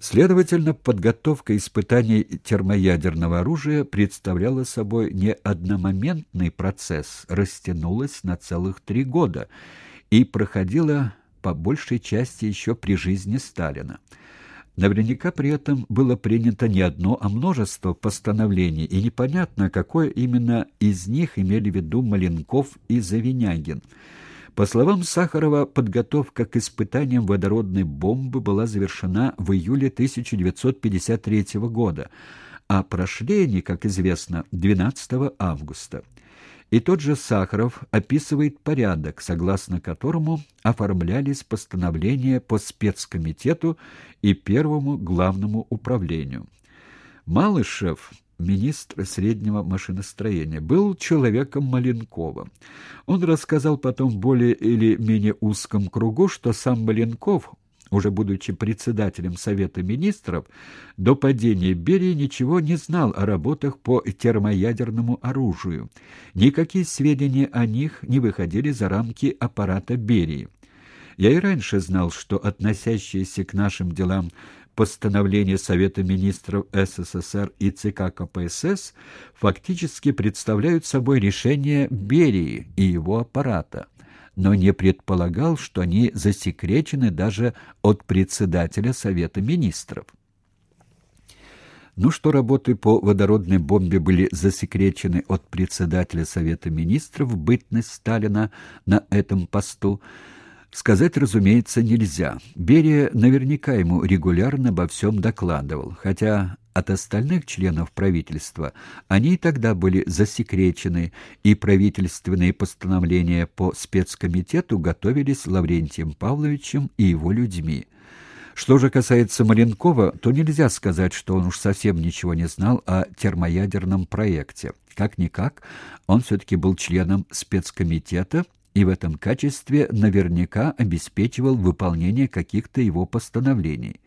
Следовательно, подготовка испытаний термоядерного оружия представляла собой не одномоментный процесс, растянулась на целых три года и проходила по большей части еще при жизни Сталина. Наверняка при этом было принято не одно, а множество постановлений, и непонятно, какое именно из них имели в виду Маленков и Завинягин – по словам Сахарова, подготовка к испытаниям водородной бомбы была завершена в июле 1953 года, а прошли они, как известно, 12 августа. И тот же Сахаров описывает порядок, согласно которому оформлялись постановления по спецкомитету и первому главному управлению. Малышев министр среднего машиностроения, был человеком Маленкова. Он рассказал потом более или менее узком кругу, что сам Маленков, уже будучи председателем Совета министров, до падения Берии ничего не знал о работах по термоядерному оружию. Никакие сведения о них не выходили за рамки аппарата Берии. Я и раньше знал, что относящиеся к нашим делам постановления Совета министров СССР и ЦК КПСС фактически представляют собой решение Берии и его аппарата, но не предполагал, что они засекречены даже от председателя Совета министров. Ну что работы по водородной бомбе были засекречены от председателя Совета министров, бытность Сталина на этом посту – Сказать, разумеется, нельзя. Берия наверняка ему регулярно обо всем докладывал, хотя от остальных членов правительства они и тогда были засекречены, и правительственные постановления по спецкомитету готовились Лаврентием Павловичем и его людьми. Что же касается Маленкова, то нельзя сказать, что он уж совсем ничего не знал о термоядерном проекте. Как-никак, он все-таки был членом спецкомитета и в этом качестве наверняка обеспечивал выполнение каких-то его постановлений.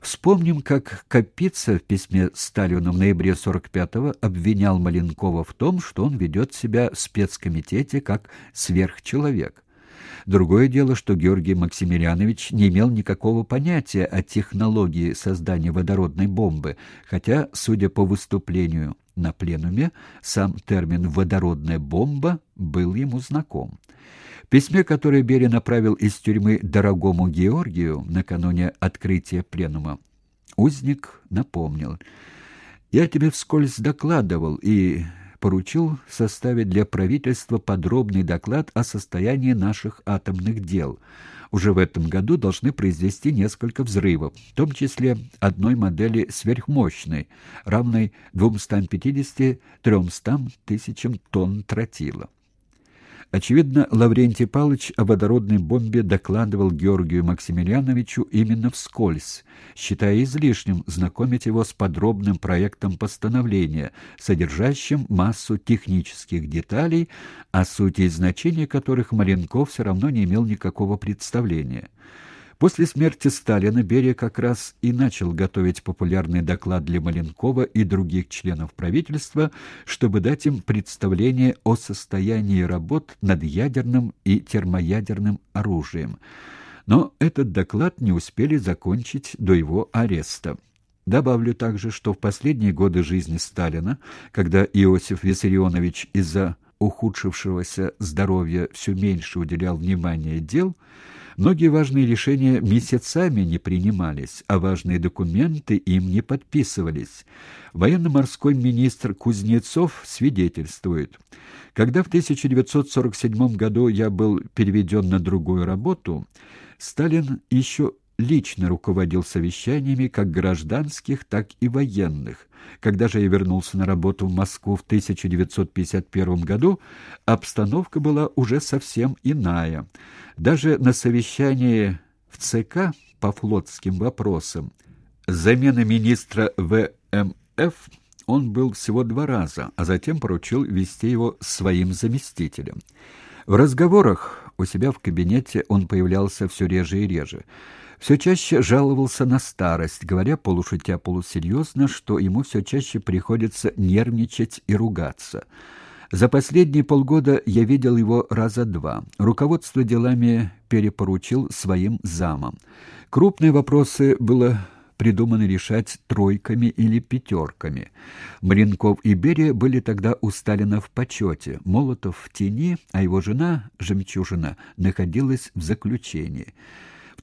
Вспомним, как Капица в письме Сталину в ноябре 45-го обвинял Маленкова в том, что он ведет себя в спецкомитете как сверхчеловек. Другое дело, что Георгий Максимилианович не имел никакого понятия о технологии создания водородной бомбы, хотя, судя по выступлению на пленуме, сам термин «водородная бомба» был ему знаком. В письме, которое Берия направил из тюрьмы дорогому Георгию накануне открытия пленума, узник напомнил. «Я тебе вскользь докладывал и поручил составить для правительства подробный доклад о состоянии наших атомных дел. Уже в этом году должны произвести несколько взрывов, в том числе одной модели сверхмощной, равной 250-300 тысячам тонн тротила. Очевидно, Лаврентий Павлович о водородной бомбе докладывал Георгию Максимилиановичу именно вскользь, считая излишним знакомить его с подробным проектом постановления, содержащим массу технических деталей, о сути и значении которых Маленков все равно не имел никакого представления. После смерти Сталина Берия как раз и начал готовить популярный доклад для Маленкова и других членов правительства, чтобы дать им представление о состоянии работ над ядерным и термоядерным оружием. Но этот доклад не успели закончить до его ареста. Добавлю также, что в последние годы жизни Сталина, когда Иосиф Виссарионович из-за ухудшившегося здоровья все меньше уделял внимания дел, Многие важные решения месяцами не принимались, а важные документы им не подписывались. Военно-морской министр Кузнецов свидетельствует. Когда в 1947 году я был переведен на другую работу, Сталин еще лично руководил совещаниями как гражданских, так и военных. Когда же я вернулся на работу в Москву в 1951 году, обстановка была уже совсем иная. Даже на совещании в ЦК по флотским вопросам замена министра ВМФ он был всего два раза, а затем поручил вести его своим заместителем. В разговорах у себя в кабинете он появлялся все реже и реже. Все чаще жаловался на старость, говоря полушутя полусерьезно, что ему все чаще приходится нервничать и ругаться. За последние полгода я видел его раза два. Руководство делами перепоручил своим замам. Крупные вопросы было придумано решать тройками или пятерками. Маринков и Берия были тогда у Сталина в почете, Молотов в тени, а его жена, Жемчужина, находилась в заключении.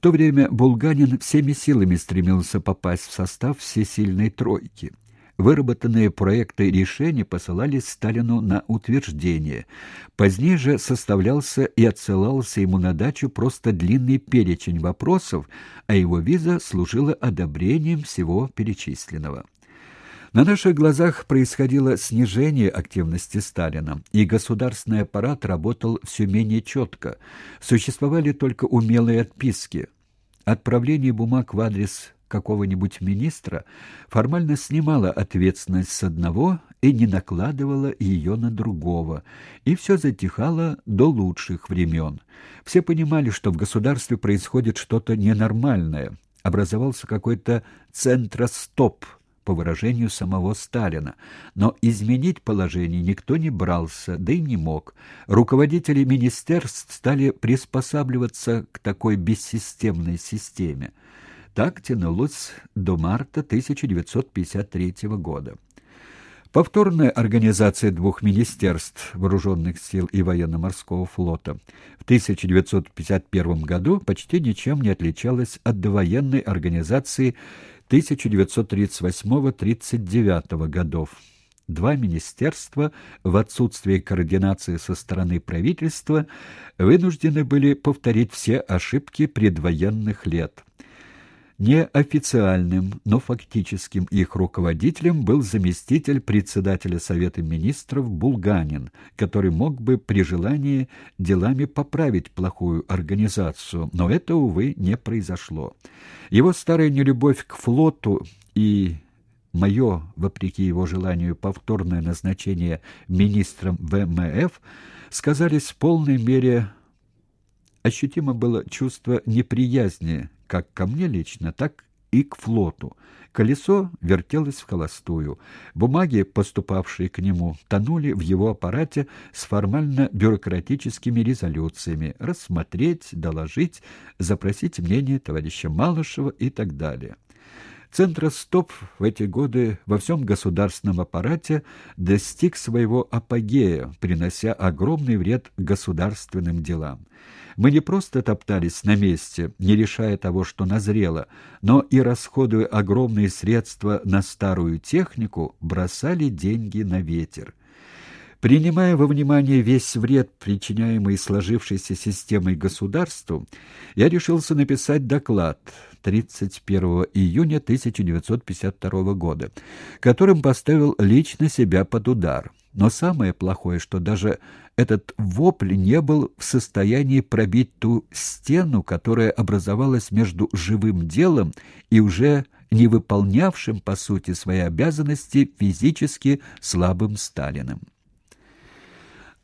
То время Булганин всеми силами стремился попасть в состав всесильной тройки. Выработанные проекты решений посылались Сталину на утверждение. Позднее же составлялся и отсылался ему на дачу просто длинный перечень вопросов, а его виза служила одобрением всего перечисленного. На наших глазах происходило снижение активности Сталина, и государственный аппарат работал все менее четко. Существовали только умелые отписки. Отправление бумаг в адрес какого-нибудь министра формально снимала ответственность с одного и не накладывала ее на другого, и все затихало до лучших времен. Все понимали, что в государстве происходит что-то ненормальное, образовался какой-то центростоп – по выражению самого Сталина, но изменить положение никто не брался, да и не мог. Руководители министерств стали приспосабливаться к такой бессистемной системе. Так тянулось до марта 1953 года. Повторная организация двух министерств вооруженных сил и военно-морского флота в 1951 году почти ничем не отличалась от довоенной организации 1938-39 годов. Два министерства в отсутствие координации со стороны правительства вынуждены были повторить все ошибки предвоенных лет. Неофициальным, но фактическим их руководителем был заместитель председателя Совета министров Булганин, который мог бы при желании делами поправить плохую организацию, но это, увы, не произошло. Его старая нелюбовь к флоту и мое, вопреки его желанию, повторное назначение министром ВМФ сказались в полной мере ощутимо было чувство неприязни как ко мне лично, так и к флоту. Колесо вертелось в холостую. Бумаги, поступавшие к нему, тонули в его аппарате с формально-бюрократическими резолюциями рассмотреть, доложить, запросить мнение товарища Малышева и так далее. Центростоп в эти годы во всем государственном аппарате достиг своего апогея, принося огромный вред государственным делам. Мы не просто топтались на месте, не решая того, что назрело, но и, расходуя огромные средства на старую технику, бросали деньги на ветер. Принимая во внимание весь вред, причиняемый сложившейся системой государству, я решился написать доклад 31 июня 1952 года, которым поставил лично себя под удар. Но самое плохое, что даже этот вопль не был в состоянии пробить ту стену, которая образовалась между живым делом и уже не выполнявшим, по сути, свои обязанности физически слабым Сталиным.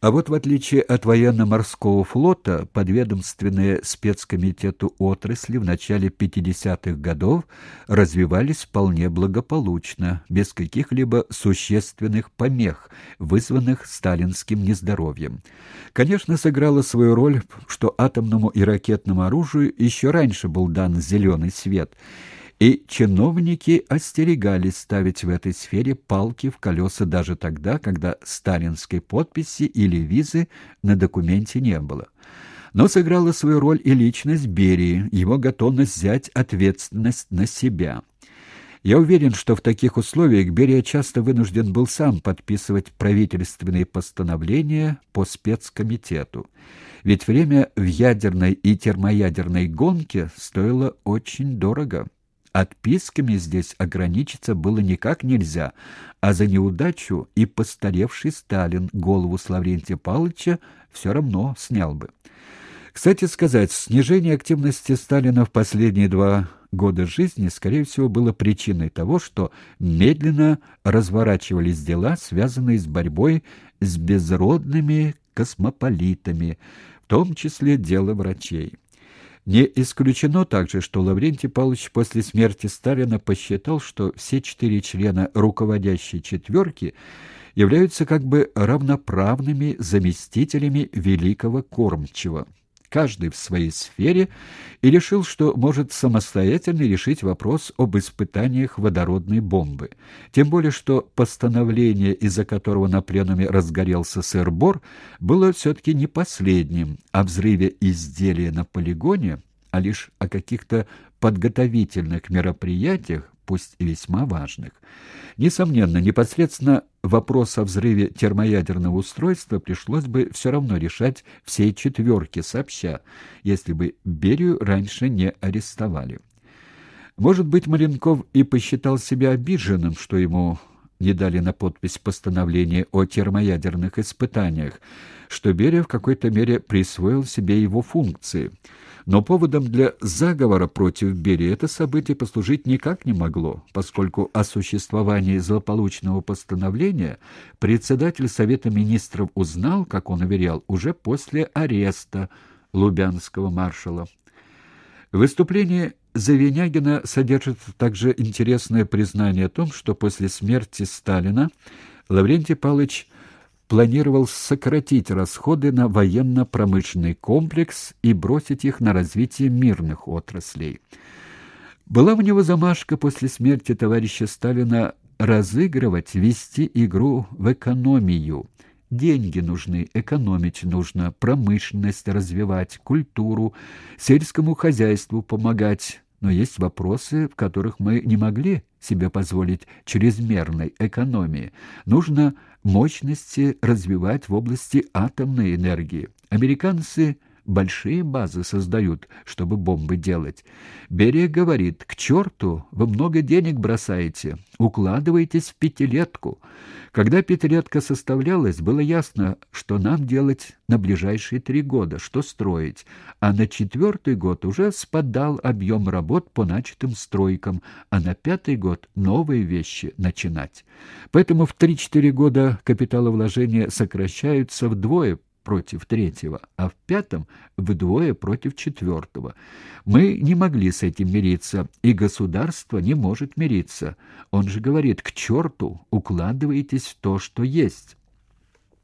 А вот в отличие от военно-морского флота, подведомственные спецкомитету отрасли в начале 50-х годов развивались вполне благополучно, без каких-либо существенных помех, вызванных сталинским нездоровьем. Конечно, сыграло свою роль, что атомному и ракетному оружию еще раньше был дан зеленый свет – и чиновники остерегались ставить в этой сфере палки в колеса даже тогда, когда сталинской подписи или визы на документе не было. Но сыграла свою роль и личность Берии, его готовность взять ответственность на себя. Я уверен, что в таких условиях Берия часто вынужден был сам подписывать правительственные постановления по спецкомитету. Ведь время в ядерной и термоядерной гонке стоило очень дорого. Отписками здесь ограничиться было никак нельзя, а за неудачу и постаревший Сталин голову с Лаврентия Павловича все равно снял бы. Кстати сказать, снижение активности Сталина в последние два года жизни, скорее всего, было причиной того, что медленно разворачивались дела, связанные с борьбой с безродными космополитами, в том числе дело врачей. Не исключено также, что Лаврентий Павлович после смерти Сталина посчитал, что все четыре члена руководящей четверки являются как бы равноправными заместителями великого кормчего. Каждый в своей сфере, и решил, что может самостоятельно решить вопрос об испытаниях водородной бомбы. Тем более, что постановление, из-за которого на пленуме разгорелся сыр-бор, было все-таки не последним, о взрыве изделия на полигоне, а лишь о каких-то подготовительных мероприятиях, пусть и весьма важных. Несомненно, непосредственно вопрос о взрыве термоядерного устройства пришлось бы все равно решать всей четверке сообща, если бы Берию раньше не арестовали. Может быть, Маленков и посчитал себя обиженным, что ему не дали на подпись постановление о термоядерных испытаниях, что Берия в какой-то мере присвоил себе его функции – но поводом для заговора против Берии это событие послужить никак не могло, поскольку о существовании злополучного постановления председатель Совета министров узнал, как он уверял, уже после ареста лубянского маршала. Выступление Завинягина содержит также интересное признание о том, что после смерти Сталина Лаврентий Павлович планировал сократить расходы на военно-промышленный комплекс и бросить их на развитие мирных отраслей. Была у него замашка после смерти товарища Сталина разыгрывать, вести игру в экономию. Деньги нужны, экономить нужно, промышленность развивать, культуру, сельскому хозяйству помогать. Но есть вопросы, в которых мы не могли себе позволить чрезмерной экономии. Нужно мощности развивать в области атомной энергии. Американцы большие базы создают, чтобы бомбы делать. Берия говорит, к черту, вы много денег бросаете, укладывайтесь в пятилетку. Когда пятилетка составлялась, было ясно, что нам делать на ближайшие три года, что строить, а на четвертый год уже спадал объем работ по начатым стройкам, а на пятый год новые вещи начинать. Поэтому в три-четыре года капиталовложения сокращаются вдвое против третьего, а в пятом вдвое против четвертого. Мы не могли с этим мириться, и государство не может мириться. Он же говорит, к черту, укладывайтесь в то, что есть».